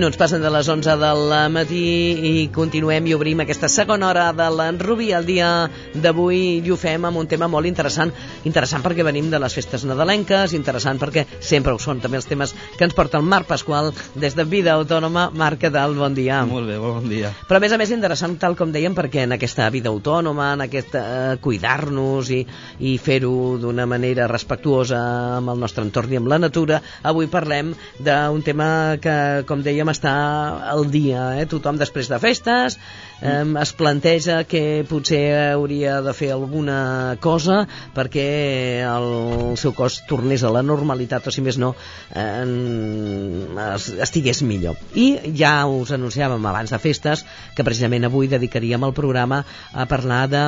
minuts passen de les 11 del matí i continuem i obrim aquesta segona hora de l'Enrubi el dia d'avui i ho fem amb un tema molt interessant. Interessant perquè venim de les festes nadalenques interessant perquè sempre ho són també els temes que ens porta el Marc Pasqual des de Vida Autònoma. Marc, què tal? Bon dia. Molt bé, bon dia. Però a més a més interessant tal com dèiem perquè en aquesta vida autònoma en aquest eh, cuidar-nos i, i fer-ho d'una manera respectuosa amb el nostre entorn i amb la natura avui parlem d'un tema que com com està al dia. Eh? Tothom després de festes eh, es planteja que potser hauria de fer alguna cosa perquè el seu cos tornés a la normalitat o si més no eh, estigués millor. I ja us anunciàvem abans de festes que precisament avui dedicaríem el programa a parlar de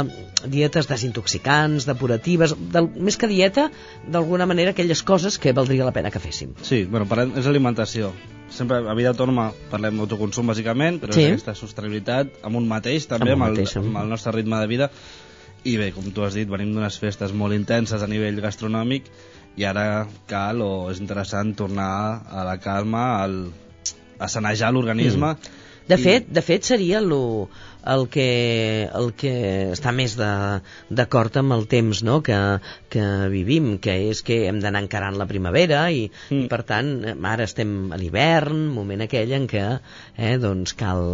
dietes desintoxicants, depuratives, del, més que dieta, d'alguna manera aquelles coses que valdria la pena que féssim. Sí, bueno, parlem, és alimentació sempre a vida autònoma parlem d'autoconsum bàsicament, però sí. és aquesta sostenibilitat amb un mateix també, amb, amb, el, amb el nostre ritme de vida i bé, com tu has dit, venim d'unes festes molt intenses a nivell gastronòmic i ara cal o és interessant tornar a la calma, al, a sanejar l'organisme mm. De fet, de fet seria lo, el que, el que està més d'acord amb el temps no? que, que vivim, que és que hem d'anar encarant la primavera i, mm. i per tant ara estem a l'hivern, moment aquell en què eh, doncs cal,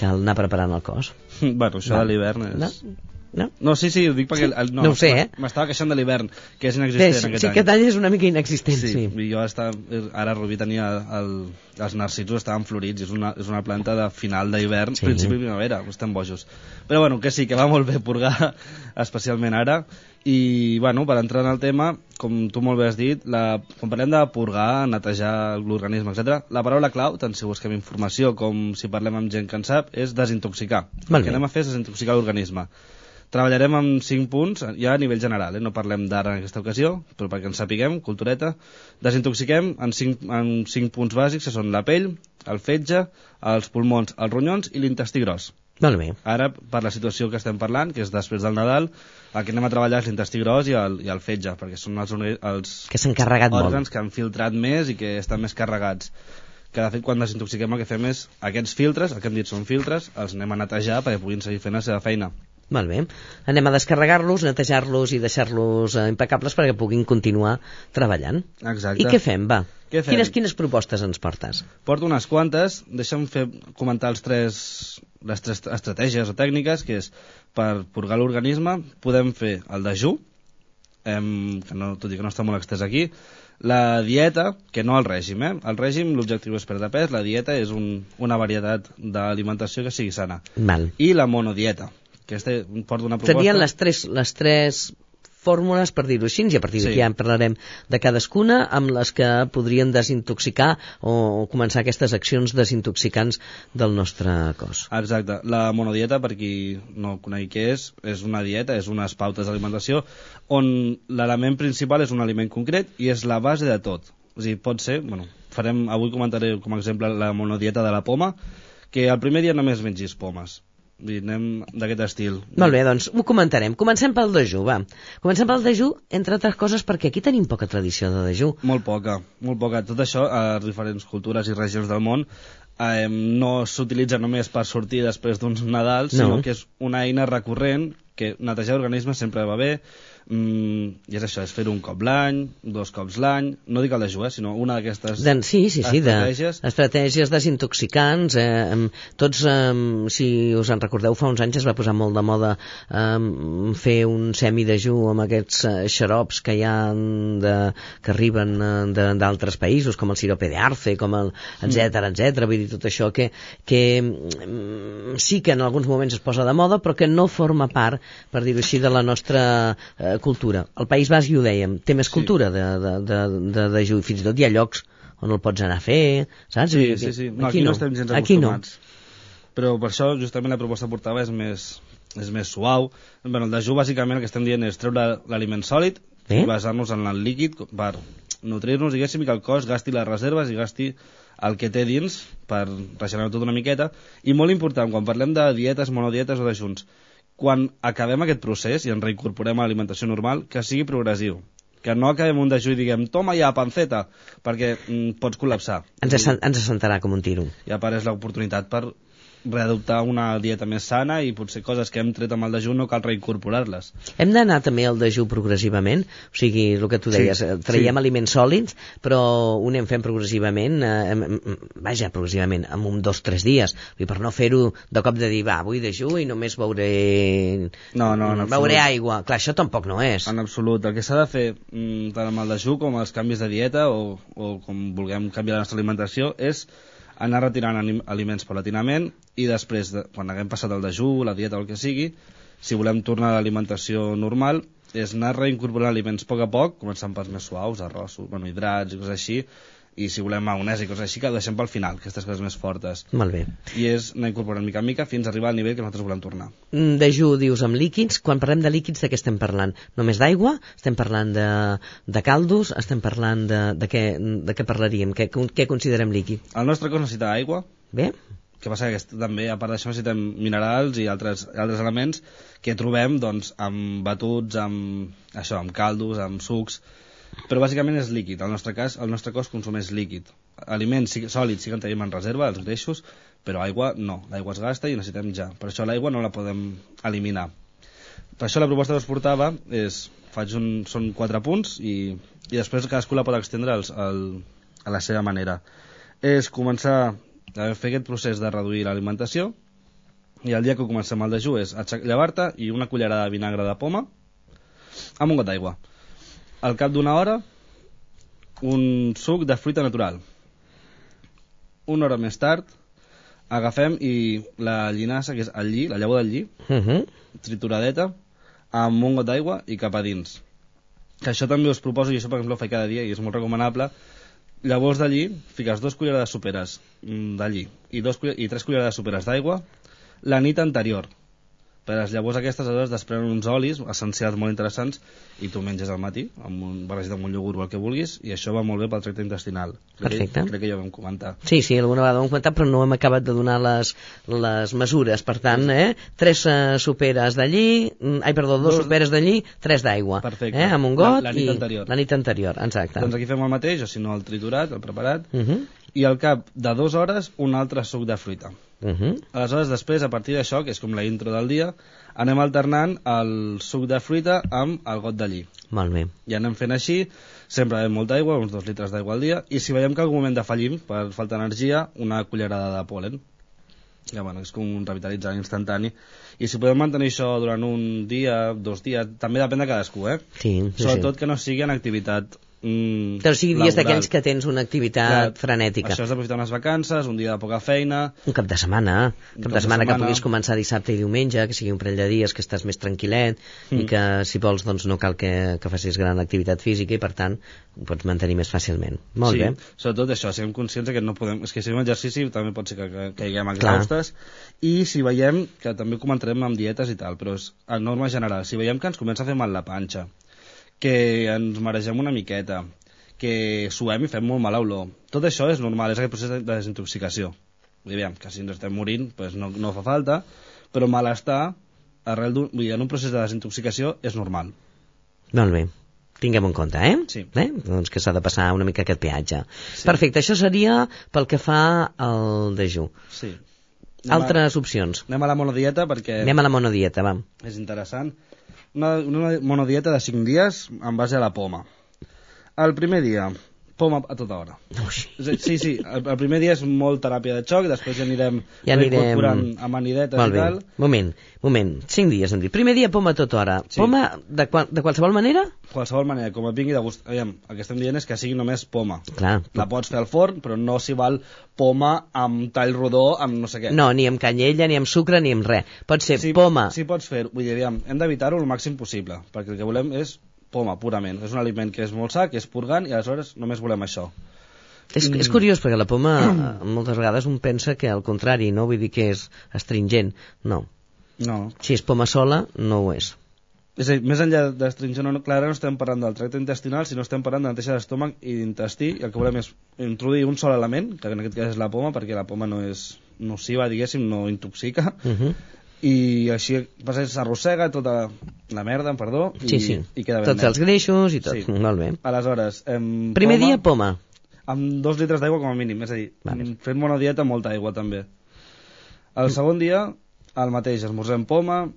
cal anar preparant el cos. Bueno, això de l'hivern és... No? No? No, sí, sí, ho dic perquè... Sí? El, no, no ho sé, eh? M'estava queixant de l'hivern, que és inexistent sí, aquest sí, any. aquest any és una mica inexistent, sí. sí. I jo estava, ara Rubí tenia el, els narcisos estaven florits, és una, és una planta de final d'hivern, sí. principi de primavera, estem bojos. Però bueno, que sí, que va molt bé purgar, especialment ara, i bueno, per entrar en el tema, com tu molt bé has dit, la, quan parlem de purgar, netejar l'organisme, etc, la paraula clau, tant si busquem informació com si parlem amb gent que en sap, és desintoxicar. el que anem a fer és desintoxicar l'organisme. Treballarem amb 5 punts, ja a nivell general, eh? no parlem d'ara en aquesta ocasió, però perquè ens sapiguem, cultureta. Desintoxiquem en 5, en 5 punts bàsics, que són la pell, el fetge, els pulmons, els ronyons i l'intestí gros. Molt bé. Ara, per la situació que estem parlant, que és després del Nadal, el que anem a treballar és l'intestí gros i el, i el fetge, perquè són els, els que s'han carregat òrgans molt. que han filtrat més i que estan més carregats que de fet quan desintoxiquem el que fem és aquests filtres, el que hem dit són filtres, els anem a netejar perquè puguin seguir fent la seva feina. Molt bé. Anem a descarregar-los, netejar-los i deixar-los eh, impecables perquè puguin continuar treballant. Exacte. I què fem, va? Què fem? Quines, quines propostes ens portes? Porto unes quantes. Deixa'm fer, comentar els tres, les tres estratègies o tècniques, que és per purgar l'organisme, podem fer el dejú, em, que no, tot i que no està molt extès aquí, la dieta, que no el règim, eh? El règim, l'objectiu és perdre pes, la dieta és un, una varietat d'alimentació que sigui sana. Mal. I la monodieta, aquesta porta una proposta... Serien les tres, les tres fórmules, per dir-ho així, i a partir d'aquí sí. ja en parlarem de cadascuna, amb les que podrien desintoxicar o, o començar aquestes accions desintoxicants del nostre cos. Exacte. La monodieta, per qui no conegui què és, és una dieta, és unes pautes d'alimentació on l'element principal és un aliment concret i és la base de tot. O sigui, pot ser, bueno, farem, avui comentaré com a exemple la monodieta de la poma, que el primer dia només mengis pomes i anem d'aquest estil. Molt bé, doncs ho comentarem. Comencem pel dejú, va. Comencem pel dejú, entre altres coses, perquè aquí tenim poca tradició de dejú. Molt poca, molt poca. Tot això a diferents cultures i regions del món eh, no s'utilitza només per sortir després d'uns Nadals, no. sinó que és una eina recurrent que netejar l'organisme sempre va bé, Mm, I és això, és fer-ho un cop l'any, dos cops l'any, no dic el dejú, eh, sinó una d'aquestes sí, sí, sí, estratègies. De, estratègies desintoxicants. Eh, tots, eh, si us en recordeu, fa uns anys es va posar molt de moda eh, fer un semidejú amb aquests eh, xarops que hi ha de, que arriben eh, d'altres països, com el sirope d'arce, com el etc mm. etc. Vull dir, tot això que, que sí que en alguns moments es posa de moda, però que no forma part, per dir-ho així, de la nostra eh, cultura. El País Basc, ho dèiem, té més sí. cultura de, de, de, de, de juí. Fins i tot hi ha llocs on el pots anar a fer, saps? Sí, sí, sí. No, aquí, aquí no, no estem gens aquí acostumats. No. Però per això justament la proposta portava és més, és més suau. Bueno, el dejú bàsicament el que estem dient és treure l'aliment sòlid eh? i basar-nos en el líquid per nutrir-nos, diguéssim, i que el cos gasti les reserves i gasti el que té dins per regenerar tot una miqueta. I molt important, quan parlem de dietes, monodietes o dejuns, quan acabem aquest procés i ens reincorporem a l'alimentació normal, que sigui progressiu. que no acabem un dejú i diguem toma ja, panceta, perquè mm, pots col·lapsar. Ens, ens assentarà com un tiro. I a part és l'oportunitat per readoptar una dieta més sana i potser coses que hem tret amb el dejú no cal reincorporar-les. Hem d'anar també al dejú progressivament, o sigui, el que tu Sí, deies, eh, traiem sí. aliments sòlids, però ho anem fent progressivament, eh, vaja, progressivament, en un dos, tres dies, i per no fer-ho de cop de dir, va, avui dejú i només beuré... No, no, en beuré absolut. aigua. Clar, això tampoc no és. En absolut. El que s'ha de fer mm, tant amb el dejú com els canvis de dieta o, o com vulguem canviar la nostra alimentació és anar retirant aliments paulatinament i després, de, quan haguem passat el dejú, la dieta o el que sigui, si volem tornar a l'alimentació normal, és anar reincorporant aliments a poc a poc, començant pels més suaus, arròs, bueno, hidrats i coses així, i si volem maonesa i coses així, que ho deixem pel final, aquestes coses més fortes. Molt bé. I és anar incorporant mica en mica fins a arribar al nivell que nosaltres volem tornar. Mm, Dejú, dius, amb líquids. Quan parlem de líquids, de què estem parlant? Només d'aigua? Estem parlant de, de caldos? Estem parlant de, de, què, de què parlaríem? Què, què considerem líquid? El nostre cos necessita aigua, Bé? que passa que també, a part d'això, necessitem minerals i altres, altres elements que trobem doncs, amb batuts, amb, això, amb caldos, amb sucs, però bàsicament és líquid. En el nostre cas, el nostre cos consumeix líquid. Aliments sí, sòlids sí que en tenim en reserva, els greixos, però aigua no. L'aigua es gasta i necessitem ja. Per això l'aigua no la podem eliminar. Per això la proposta que us portava és, faig un, són quatre punts i, i després cadascú la pot extendre als, al, a la seva manera. És començar a fer aquest procés de reduir l'alimentació i el dia que comencem el dejú és llevar-te i una cullerada de vinagre de poma amb un got d'aigua. Al cap d'una hora, un suc de fruita natural. Una hora més tard, agafem i la llinassa, que és el lli, la llavor del lli, Uh -huh. trituradeta, amb un got d'aigua i cap a dins. Que això també us proposo, i això per exemple ho faig cada dia i és molt recomanable, llavors de lli, fiques dos cullerades mm, de lli i, dos, i tres cullerades soperes d'aigua la nit anterior. Per les llavors aquestes aleshores desprenen uns olis essencials molt interessants i tu menges al matí amb un barrejat amb un iogurt o el que vulguis i això va molt bé pel tracte intestinal. Crec Perfecte. Que, crec que ja ho vam comentar. Sí, sí, alguna vegada ho hem comentat, però no hem acabat de donar les, les mesures. Per tant, eh, tres uh, soperes d'allí, mm, ai, perdó, dos, Dos- soperes d'allí, tres d'aigua. Perfecte. Eh, amb un got La- la nit i... anterior. La nit anterior, exacte. Doncs aquí fem el mateix, o si no el triturat, el preparat, Uh -huh. i al cap de dues hores un altre suc de fruita. Uh -huh. Aleshores, després, a partir d'això, que és com la intro del dia, anem alternant el suc de fruita amb el got de lli. Molt bé. I anem fent així, sempre bevem molta aigua, uns dos litres d'aigua al dia, i si veiem que en algun moment defallim, per falta d'energia, una cullerada de polen. Ja, bueno, és com un revitalitzant instantani. I si podem mantenir això durant un dia, dos dies, també depèn de cadascú, eh? Sí, sí, Sobretot que no sigui en activitat mm, Però o sigui, dies d'aquells que tens una activitat frenètica. Això és d'aprofitar unes vacances, un dia de poca feina, Un cap de setmana, Un cap de setmana que setmana. puguis començar dissabte i diumenge, que sigui un parell de dies, que estàs més tranquil·let Mm. i que si vols doncs no cal que, que facis gran activitat física i per tant ho pots mantenir més fàcilment. Molt sí, bé. sobretot això, siguem conscients que no podem... És que si fem exercici també pot ser que, que caiguem exhaustes i si veiem, que també comentarem amb dietes i tal, però és en norma general, si veiem que ens comença a fer mal la panxa, que ens maregem una miqueta, que suem i fem molt mala olor, tot això és normal, és aquest procés de, de desintoxicació. I aviam, que si ens estem morint pues no, no fa falta, però malestar arrel d'un, vull dir, en un procés de desintoxicació és normal. Molt bé. Tinguem en compte, eh? Sí. eh? Doncs que s'ha de passar una mica aquest peatge. Sí. Perfecte, això seria pel que fa al dejú. Sí. Altres opcions. Anem a la monodieta perquè... Anem a la monodieta, va. És interessant. Una, una monodieta de 5 dies en base a la poma. El primer dia, poma a tota hora. Ui. A Sí, sí, el, el primer dia és molt teràpia de xoc, després ja anirem Ja anirem... incorporant amanidetes Molt i bé. tal. Moment, moment. Cinc dies hem dit. Primer dia poma a tota hora. Sí. Poma de, qual, de qualsevol manera? Qualsevol manera, com et vingui de gust. Aviam, el que estem dient és que sigui només poma. Clar. La pots fer al forn, però no s'hi val poma amb tall rodó, amb no sé què. No, ni amb canyella, ni amb sucre, ni amb res. Pot ser sí, poma. Sí, pots fer Vull dir, aviam, hem d'evitar-ho el màxim possible, perquè el que volem és poma, purament. És un aliment que és molt sa, que és purgant, i aleshores només volem això. És, és curiós perquè la poma eh, moltes vegades un pensa que al contrari, no vull dir que és astringent. No. No. Si és poma sola, no ho és. És a dir, més enllà d'astringent o no, clar, no estem parlant del tracte intestinal, sinó estem parlant de neteja d'estómac i d'intestí, i el que volem és introduir un sol element, que en aquest cas és la poma, perquè la poma no és nociva, diguéssim, no intoxica, Uh -huh. I així s'arrossega tota la merda, perdó, i, Sí, sí. i queda ben Tots net. els greixos i tot. Sí. Molt bé. Aleshores, em, Primer poma, dia, poma. amb dos litres d'aigua com a mínim, és a dir, Vale. vale. fent bona dieta, molta aigua també. El segon dia, el mateix, esmorzem poma,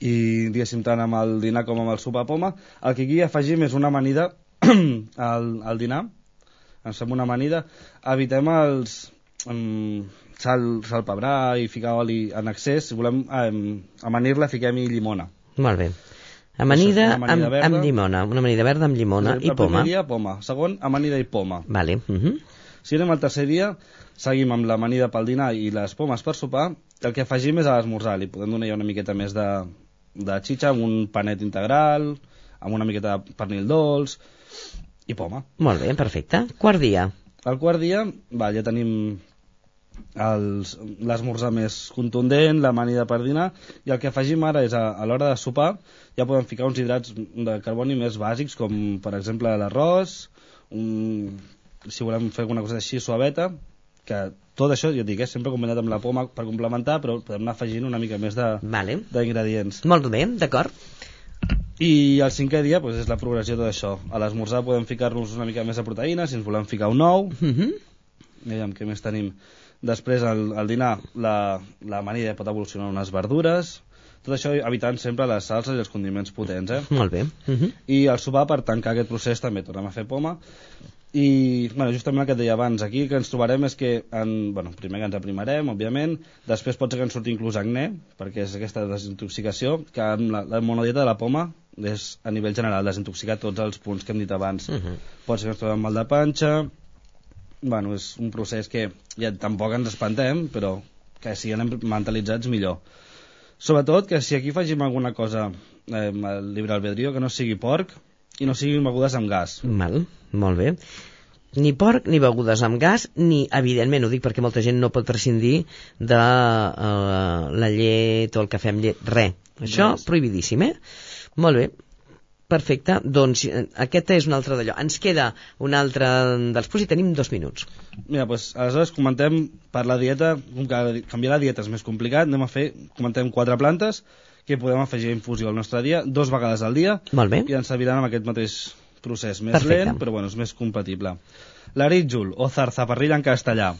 i diguéssim tant amb el dinar com amb el sopar poma. El que aquí afegim és una amanida al, al dinar, ens fem una amanida, evitem els um, sal, sal pebrà i ficar oli en excés, si volem um, amanir-la fiquem-hi llimona. Molt bé. Amanida, Això amanida amb, verda. amb llimona. Una amanida verda amb llimona el i poma. dia, poma. Segon, amanida i poma. Vale. Uh -huh. Si anem al tercer dia, seguim amb l'amanida pel dinar i les pomes per sopar. El que afegim és a l'esmorzar. Li podem donar ja una miqueta més de, de xitxa amb un panet integral, amb una miqueta de pernil dolç i poma. Molt bé, perfecte. Quart dia. El quart dia, va, ja tenim l'esmorzar més contundent, l'amanida per dinar, i el que afegim ara és a, a l'hora de sopar, ja podem ficar uns hidrats de carboni més bàsics, com per exemple l'arròs, un, si volem fer alguna cosa així suaveta, que tot això, jo dic, eh, sempre acompanyat amb la poma per complementar, però podem anar afegint una mica més de- Vale. d'ingredients. Molt bé, d'acord. I el cinquè dia doncs, és la progressió de tot això. A l'esmorzar podem ficar-nos una mica més de proteïna, si ens volem ficar un ou, Uh -huh. Aviam, què més tenim? Després, al, al dinar, la, la amanida pot evolucionar unes verdures, tot això evitant sempre les salses i els condiments potents, eh? Molt bé. Uh -huh. I el sopar, per tancar aquest procés, també tornem a fer poma. I, bueno, justament el que et deia abans, aquí que ens trobarem és que, en, bueno, primer que ens aprimarem, òbviament, després pot ser que ens surti inclús acné, perquè és aquesta desintoxicació, que amb la, la monodieta de la poma és, a nivell general, desintoxicar tots els punts que hem dit abans. Uh -huh. Pot ser que ens trobem mal de panxa, bueno, és un procés que ja tampoc ens espantem, però que si anem mentalitzats millor. Sobretot que si aquí afegim alguna cosa eh, al llibre albedrío, que no sigui porc i no siguin begudes amb gas. Mal, molt bé. Ni porc, ni begudes amb gas, ni, evidentment, ho dic perquè molta gent no pot prescindir de uh, la llet o el cafè amb llet, res. Això, prohibidíssim, eh? Molt bé. Perfecte, doncs eh, aquest és un altre d'allò. Ens queda un altre dels punts i tenim dos minuts. Mira, doncs, aleshores comentem per la dieta, com que canviar la dieta és més complicat, anem a fer, comentem quatre plantes que podem afegir a infusió al nostre dia, dos vegades al dia, Molt bé. i ens serviran amb aquest mateix procés, més Perfecte. lent, però bueno, és més compatible. L'arítjol, o zarzaparrilla en castellà.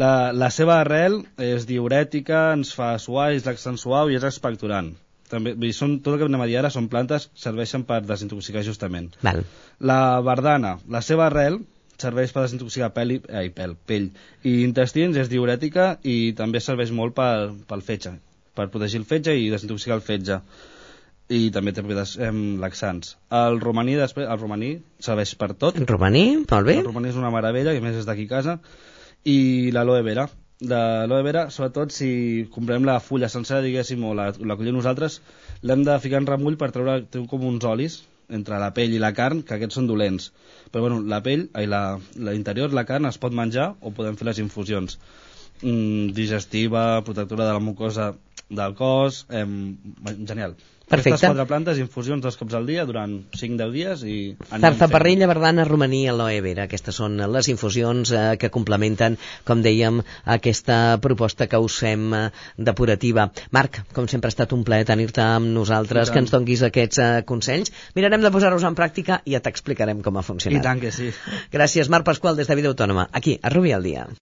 La, la seva arrel és diurètica, ens fa suar, és laxant suau i és expectorant. També, vull dir, són, tot el que anem a dir ara són plantes que serveixen per desintoxicar justament. Val. La verdana, la seva arrel serveix per desintoxicar pell, i, ai, pell, pell i intestins, és diurètica i també serveix molt pel, pel fetge, per protegir el fetge i desintoxicar el fetge i també té propietats eh, laxants. El romaní, després, el romaní serveix per tot. Romaní, molt bé. El romaní és una meravella, que a més és d'aquí casa. I l'aloe vera. L'aloe vera, sobretot si comprem la fulla sencera, diguéssim, o la, la collem nosaltres, l'hem de ficar en remull per treure com uns olis entre la pell i la carn, que aquests són dolents. Però bueno, la pell, ai, la, la la carn, es pot menjar o podem fer les infusions. Mm, digestiva, protectora de la mucosa del cos, eh, genial. Perfecte. Aquestes quatre plantes, infusions dos cops al dia durant 5-10 dies i... Zarzaparrilla, verdana, romaní, aloe vera. Aquestes són les infusions eh, que complementen, com dèiem, aquesta proposta que us fem eh, depurativa. Marc, com sempre ha estat un plaer tenir-te amb nosaltres, I que ens donguis aquests eh, consells. Mirarem de posar-los en pràctica i ja t'explicarem com ha funcionat. I tant que sí. Gràcies, Marc Pasqual, des de Vida Autònoma, aquí, a Rubi al Dia.